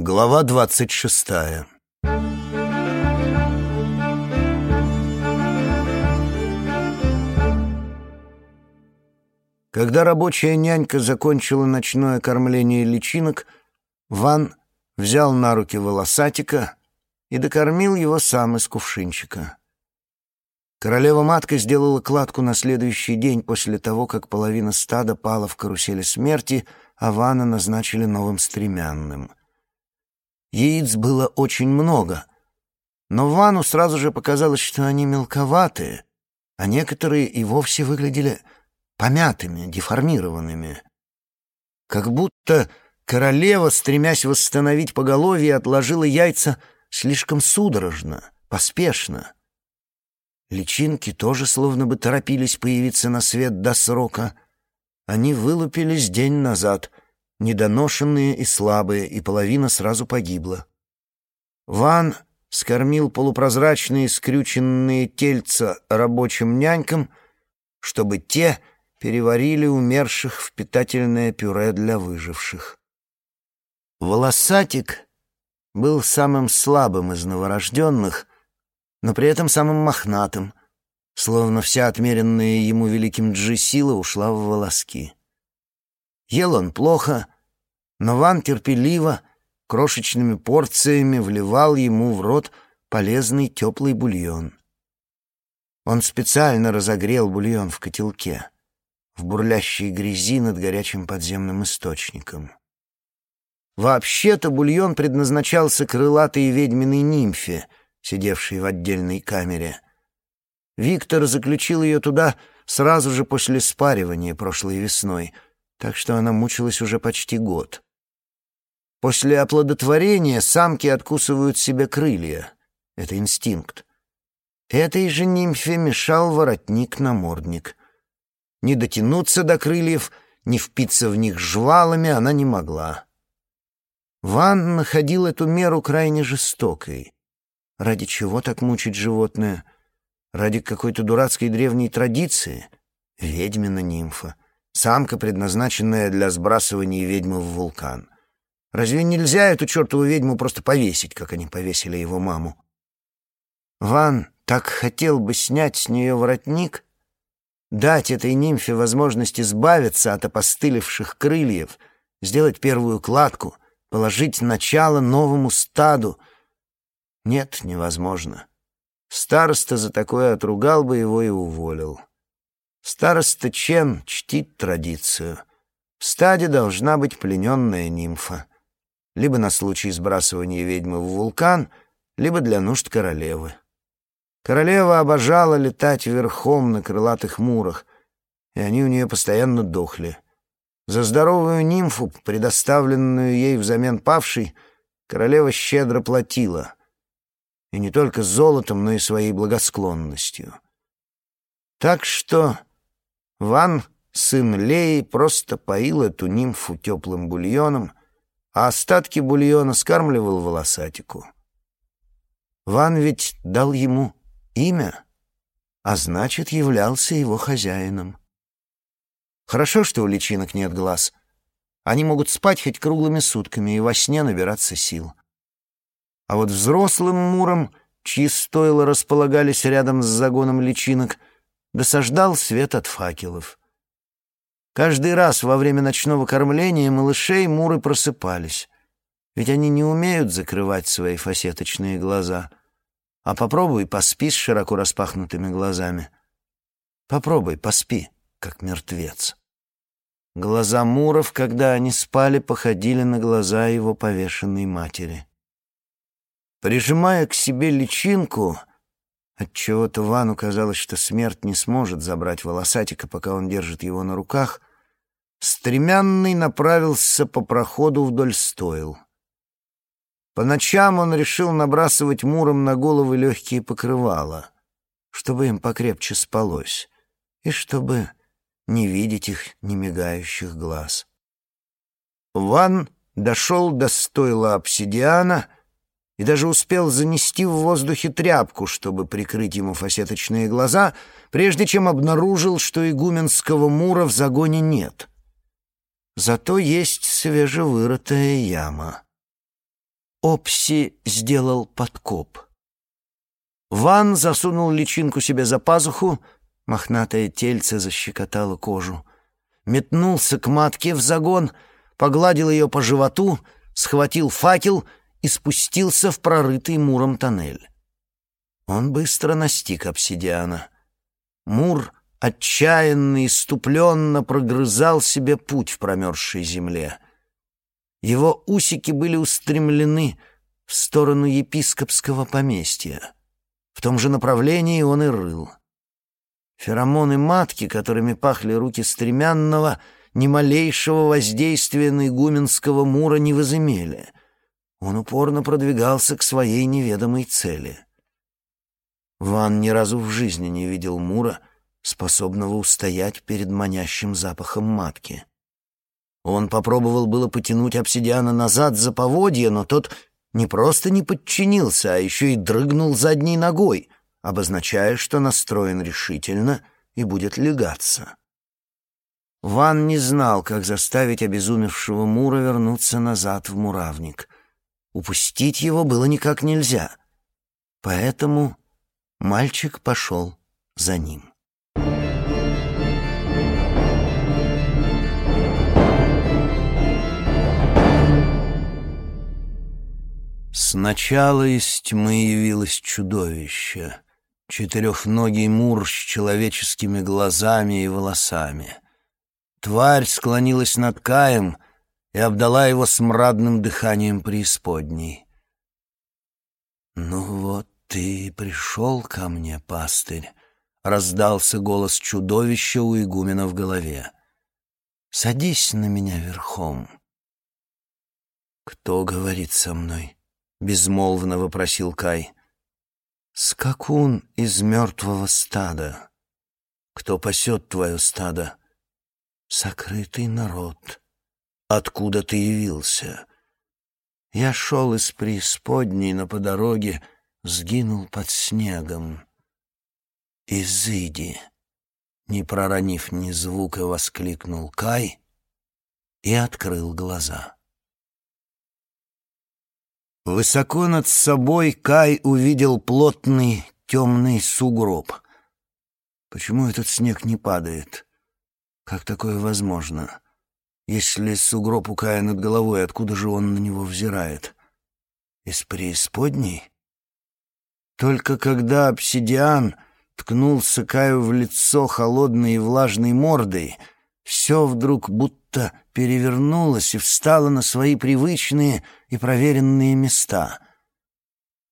Глава двадцать шестая Когда рабочая нянька закончила ночное кормление личинок, Ван взял на руки волосатика и докормил его сам из кувшинчика. Королева-матка сделала кладку на следующий день после того, как половина стада пала в карусели смерти, а Вана назначили новым стремянным. Яиц было очень много, но Вану сразу же показалось, что они мелковатые, а некоторые и вовсе выглядели помятыми, деформированными. Как будто королева, стремясь восстановить поголовье, отложила яйца слишком судорожно, поспешно. Личинки тоже словно бы торопились появиться на свет до срока. Они вылупились день назад, недоношенные и слабые, и половина сразу погибла. Ван скормил полупрозрачные скрюченные тельца рабочим нянькам, чтобы те переварили умерших в питательное пюре для выживших. Волосатик был самым слабым из новорожденных — но при этом самым мохнатым, словно вся отмеренная ему великим Джи сила ушла в волоски. Ел он плохо, но Ван терпеливо, крошечными порциями вливал ему в рот полезный теплый бульон. Он специально разогрел бульон в котелке, в бурлящей грязи над горячим подземным источником. Вообще-то бульон предназначался крылатой ведьминой нимфе — сидевшей в отдельной камере. Виктор заключил ее туда сразу же после спаривания прошлой весной, так что она мучилась уже почти год. После оплодотворения самки откусывают себе крылья. Это инстинкт. Этой же нимфе мешал воротник-намордник. Не дотянуться до крыльев, не впиться в них жвалами она не могла. Ван находил эту меру крайне жестокой. Ради чего так мучить животное? Ради какой-то дурацкой древней традиции? Ведьмина нимфа. Самка, предназначенная для сбрасывания ведьмы в вулкан. Разве нельзя эту чертову ведьму просто повесить, как они повесили его маму? Ван так хотел бы снять с нее воротник, дать этой нимфе возможность избавиться от опостылевших крыльев, сделать первую кладку, положить начало новому стаду — нет, невозможно. Староста за такое отругал бы его и уволил. Староста Чен чтит традицию. В стаде должна быть плененная нимфа. Либо на случай сбрасывания ведьмы в вулкан, либо для нужд королевы. Королева обожала летать верхом на крылатых мурах, и они у нее постоянно дохли. За здоровую нимфу, предоставленную ей взамен павшей, королева щедро платила — и не только золотом, но и своей благосклонностью. Так что Ван, сын Леи, просто поил эту нимфу теплым бульоном, а остатки бульона скармливал волосатику. Ван ведь дал ему имя, а значит, являлся его хозяином. Хорошо, что у личинок нет глаз. Они могут спать хоть круглыми сутками и во сне набираться сил. А вот взрослым мурам, чьи стойла располагались рядом с загоном личинок, досаждал свет от факелов. Каждый раз во время ночного кормления малышей муры просыпались, ведь они не умеют закрывать свои фасеточные глаза. А попробуй поспи с широко распахнутыми глазами. Попробуй поспи, как мертвец. Глаза муров, когда они спали, походили на глаза его повешенной матери. Прижимая к себе личинку, отчего-то Вану казалось, что смерть не сможет забрать волосатика, пока он держит его на руках, стремянный направился по проходу вдоль стоил. По ночам он решил набрасывать муром на головы легкие покрывала, чтобы им покрепче спалось, и чтобы не видеть их немигающих глаз. Ван дошел до стойла обсидиана — и даже успел занести в воздухе тряпку, чтобы прикрыть ему фасеточные глаза, прежде чем обнаружил, что игуменского мура в загоне нет. Зато есть свежевырытая яма. Опси сделал подкоп. Ван засунул личинку себе за пазуху, мохнатое тельце защекотало кожу. Метнулся к матке в загон, погладил ее по животу, схватил факел и спустился в прорытый муром тоннель. Он быстро настиг обсидиана. Мур отчаянно и ступленно прогрызал себе путь в промерзшей земле. Его усики были устремлены в сторону епископского поместья. В том же направлении он и рыл. Феромоны матки, которыми пахли руки стремянного, ни малейшего воздействия на игуменского мура не возымели. Он упорно продвигался к своей неведомой цели. Ван ни разу в жизни не видел мура, способного устоять перед манящим запахом матки. Он попробовал было потянуть обсидиана назад за поводья, но тот не просто не подчинился, а еще и дрыгнул задней ногой, обозначая, что настроен решительно и будет легаться. Ван не знал, как заставить обезумевшего Мура вернуться назад в муравник. Упустить его было никак нельзя. Поэтому мальчик пошел за ним. Сначала из тьмы явилось чудовище, четырехногий мур с человеческими глазами и волосами. Тварь склонилась над Каем и обдала его смрадным дыханием преисподней. «Ну вот ты и пришел ко мне, пастырь», — раздался голос чудовища у игумена в голове. «Садись на меня верхом». «Кто говорит со мной?» безмолвно вопросил Кай. «Скакун из мертвого стада. Кто пасет твое стадо? Сокрытый народ. Откуда ты явился? Я шел из преисподней, но по дороге сгинул под снегом. Изыди!» Не проронив ни звука, воскликнул Кай и открыл глаза. Высоко над собой Кай увидел плотный темный сугроб. Почему этот снег не падает? Как такое возможно? Если сугроб у Кая над головой, откуда же он на него взирает? Из преисподней? Только когда обсидиан ткнулся Каю в лицо холодной и влажной мордой, все вдруг будто перевернулось и встало на свои привычные и проверенные места.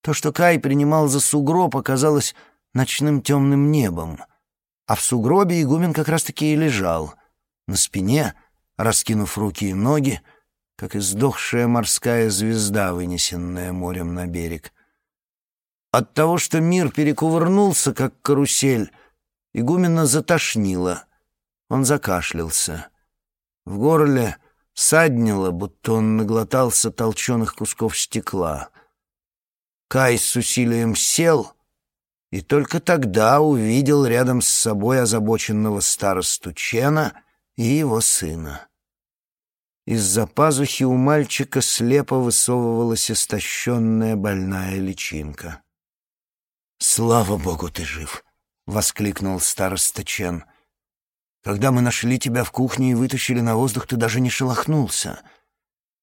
То, что Кай принимал за сугроб, оказалось ночным темным небом, а в сугробе игумен как раз-таки и лежал, на спине, раскинув руки и ноги, как издохшая морская звезда, вынесенная морем на берег. От того, что мир перекувырнулся, как карусель, игумена затошнило. Он закашлялся. В горле саднило, будто он наглотался толченых кусков стекла. Кай с усилием сел и только тогда увидел рядом с собой озабоченного старосту Чена и его сына. Из-за пазухи у мальчика слепо высовывалась истощенная больная личинка. «Слава богу, ты жив!» — воскликнул староста Чен. Когда мы нашли тебя в кухне и вытащили на воздух, ты даже не шелохнулся.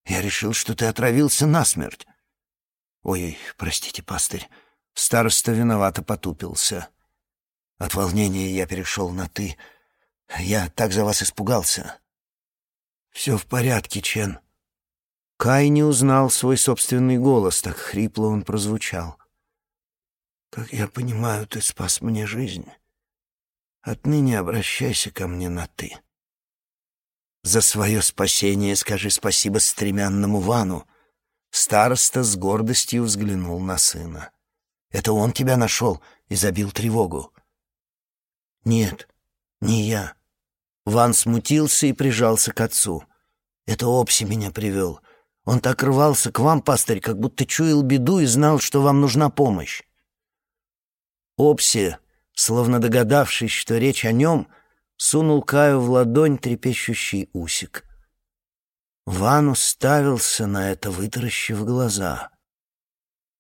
Я решил, что ты отравился насмерть. Ой, простите, пастырь. Староста виновато потупился. От волнения я перешел на «ты». Я так за вас испугался. Все в порядке, Чен. Кай не узнал свой собственный голос, так хрипло он прозвучал. Как я понимаю, ты спас мне жизнь. Отныне обращайся ко мне на «ты». За свое спасение скажи спасибо стремянному Вану. Староста с гордостью взглянул на сына. Это он тебя нашел и забил тревогу. Нет, не я. Ван смутился и прижался к отцу. Это Опси меня привел. Он так рвался к вам, пастырь, как будто чуял беду и знал, что вам нужна помощь. Опси словно догадавшись, что речь о нем, сунул Каю в ладонь трепещущий усик. Ван уставился на это, вытаращив глаза.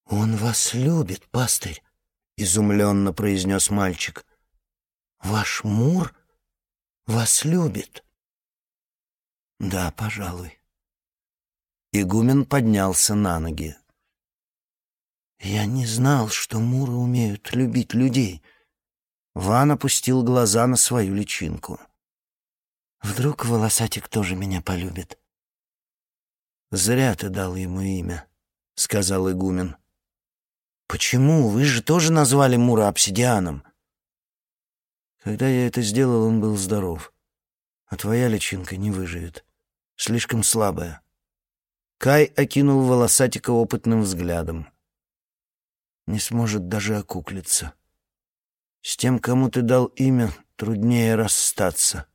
«Он вас любит, пастырь», — изумленно произнес мальчик. «Ваш Мур вас любит». «Да, пожалуй». Игумен поднялся на ноги. «Я не знал, что муры умеют любить людей». Ван опустил глаза на свою личинку. «Вдруг волосатик тоже меня полюбит?» «Зря ты дал ему имя», — сказал игумен. «Почему? Вы же тоже назвали Мура обсидианом». Когда я это сделал, он был здоров. А твоя личинка не выживет. Слишком слабая. Кай окинул волосатика опытным взглядом. Не сможет даже окуклиться. С тем, кому ты дал имя, труднее расстаться.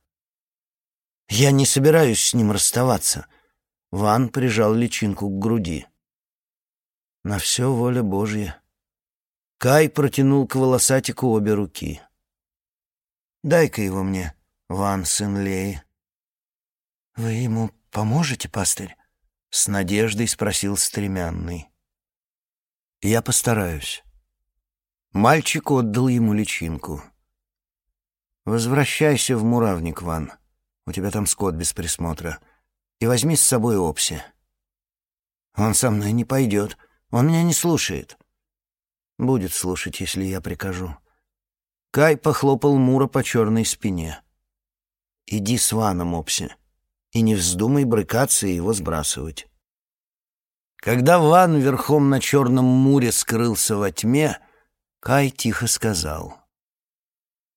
Я не собираюсь с ним расставаться. Ван прижал личинку к груди. На все воля Божья. Кай протянул к волосатику обе руки. «Дай-ка его мне, Ван, сын Леи». «Вы ему поможете, пастырь?» — с надеждой спросил стремянный. «Я постараюсь». Мальчик отдал ему личинку. «Возвращайся в муравник, Ван. У тебя там скот без присмотра и возьми с собой Опси. Он со мной не пойдет, он меня не слушает. Будет слушать, если я прикажу. Кай похлопал Мура по черной спине. Иди с Ваном, Опси, и не вздумай брыкаться и его сбрасывать. Когда Ван верхом на черном Муре скрылся во тьме, Кай тихо сказал.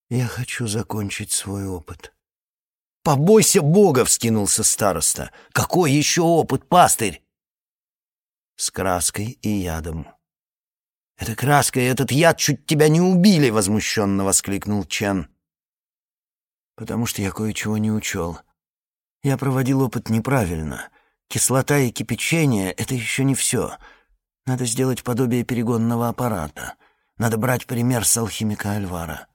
«Я хочу закончить свой опыт». «Побойся Бога!» — вскинулся староста. «Какой еще опыт, пастырь?» «С краской и ядом». «Эта краска и этот яд чуть тебя не убили!» — возмущенно воскликнул Чен. «Потому что я кое-чего не учел. Я проводил опыт неправильно. Кислота и кипячение — это еще не все. Надо сделать подобие перегонного аппарата. Надо брать пример с алхимика Альвара».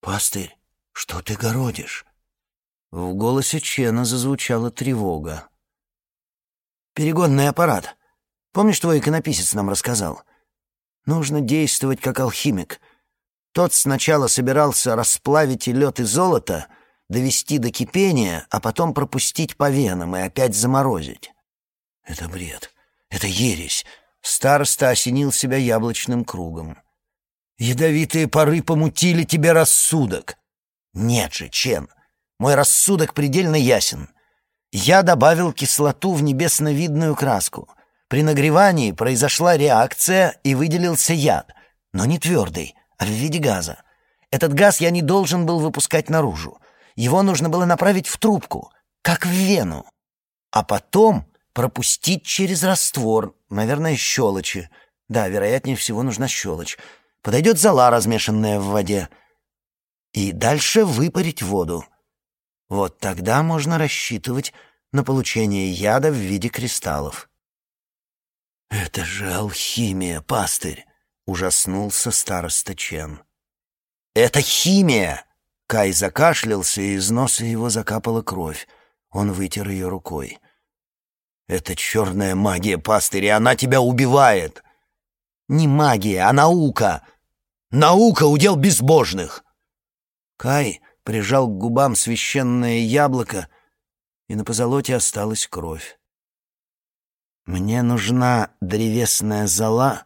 «Пастырь, что ты городишь?» В голосе Чена зазвучала тревога. «Перегонный аппарат. Помнишь, твой иконописец нам рассказал? Нужно действовать как алхимик. Тот сначала собирался расплавить и лед, и золото, довести до кипения, а потом пропустить по венам и опять заморозить. Это бред. Это ересь. Староста осенил себя яблочным кругом. Ядовитые пары помутили тебе рассудок. Нет же, Чен, мой рассудок предельно ясен. Я добавил кислоту в небесновидную краску. При нагревании произошла реакция и выделился яд, но не твердый, а в виде газа. Этот газ я не должен был выпускать наружу. Его нужно было направить в трубку, как в вену. А потом пропустить через раствор, наверное, щелочи. Да, вероятнее всего нужна щелочь. Подойдет зола, размешанная в воде. И дальше выпарить воду. Вот тогда можно рассчитывать на получение яда в виде кристаллов. «Это же алхимия, пастырь!» — ужаснулся староста Чен. «Это химия!» Кай закашлялся, и из носа его закапала кровь. Он вытер ее рукой. «Это черная магия, пастырь, и она тебя убивает!» «Не магия, а наука! Наука — удел безбожных!» Кай прижал к губам священное яблоко, и на позолоте осталась кровь. «Мне нужна древесная зола,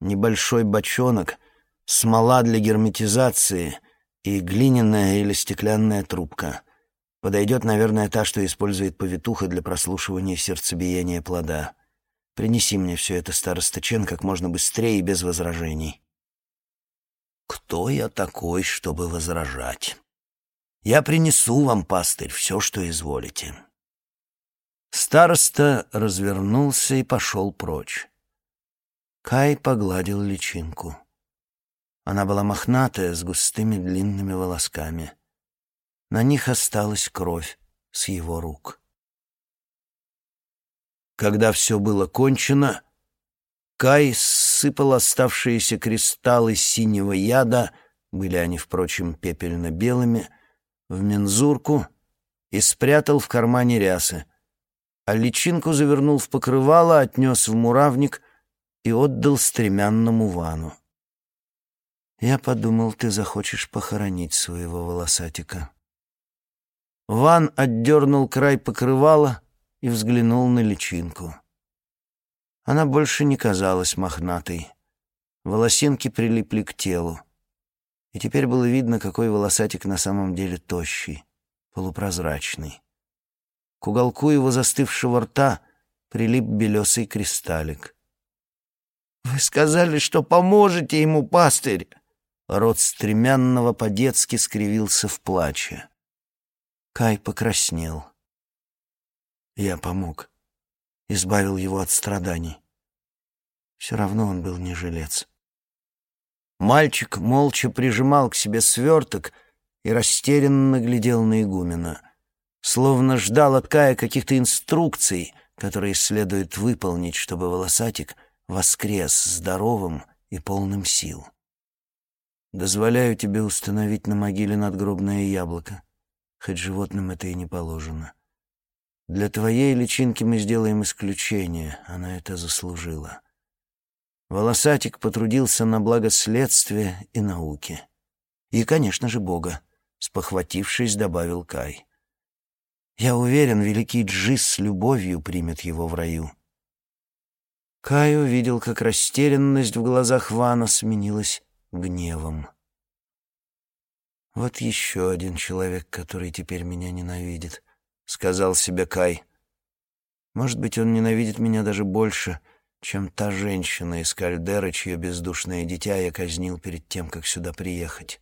небольшой бочонок, смола для герметизации и глиняная или стеклянная трубка. Подойдет, наверное, та, что использует повитуха для прослушивания сердцебиения плода. Принеси мне все это, староста Чен, как можно быстрее и без возражений». «Кто я такой, чтобы возражать?» Я принесу вам, пастырь, все, что изволите». Староста развернулся и пошел прочь. Кай погладил личинку. Она была мохнатая, с густыми длинными волосками. На них осталась кровь с его рук. Когда все было кончено, Кай сыпал оставшиеся кристаллы синего яда, были они, впрочем, пепельно-белыми, в мензурку и спрятал в кармане рясы, а личинку завернул в покрывало, отнес в муравник и отдал стремянному Вану. «Я подумал, ты захочешь похоронить своего волосатика». Ван отдернул край покрывала и взглянул на личинку. Она больше не казалась мохнатой. Волосинки прилипли к телу. И теперь было видно, какой волосатик на самом деле тощий, полупрозрачный. К уголку его застывшего рта прилип белесый кристаллик. «Вы сказали, что поможете ему, пастырь!» Рот стремянного по-детски скривился в плаче. Кай покраснел. Я помог. Избавил его от страданий. Все равно он был не жилец. Мальчик молча прижимал к себе сверток и растерянно глядел на игумена, словно ждал от Кая каких-то инструкций, которые следует выполнить, чтобы волосатик воскрес здоровым и полным сил. «Дозволяю тебе установить на могиле надгробное яблоко», хоть животным это и не положено. Для твоей личинки мы сделаем исключение, она это заслужила. Волосатик потрудился на благо следствия и науки. И, конечно же, Бога, спохватившись, добавил Кай. Я уверен, великий Джис с любовью примет его в раю. Кай увидел, как растерянность в глазах Вана сменилась гневом. «Вот еще один человек, который теперь меня ненавидит», — сказал себе Кай. «Может быть, он ненавидит меня даже больше, чем та женщина из кальдеры, чье бездушное дитя я казнил перед тем, как сюда приехать».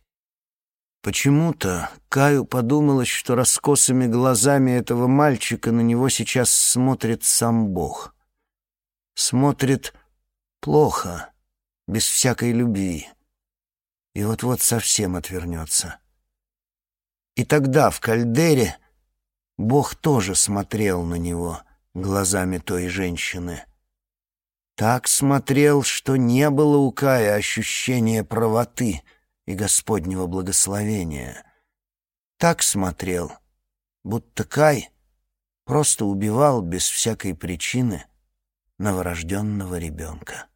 Почему-то Каю подумалось, что раскосыми глазами этого мальчика на него сейчас смотрит сам Бог. Смотрит плохо, без всякой любви, и вот-вот совсем отвернется. И тогда в кальдере Бог тоже смотрел на него глазами той женщины. Так смотрел, что не было у Кая ощущения правоты и Господнего благословения. Так смотрел, будто Кай просто убивал без всякой причины новорожденного ребенка.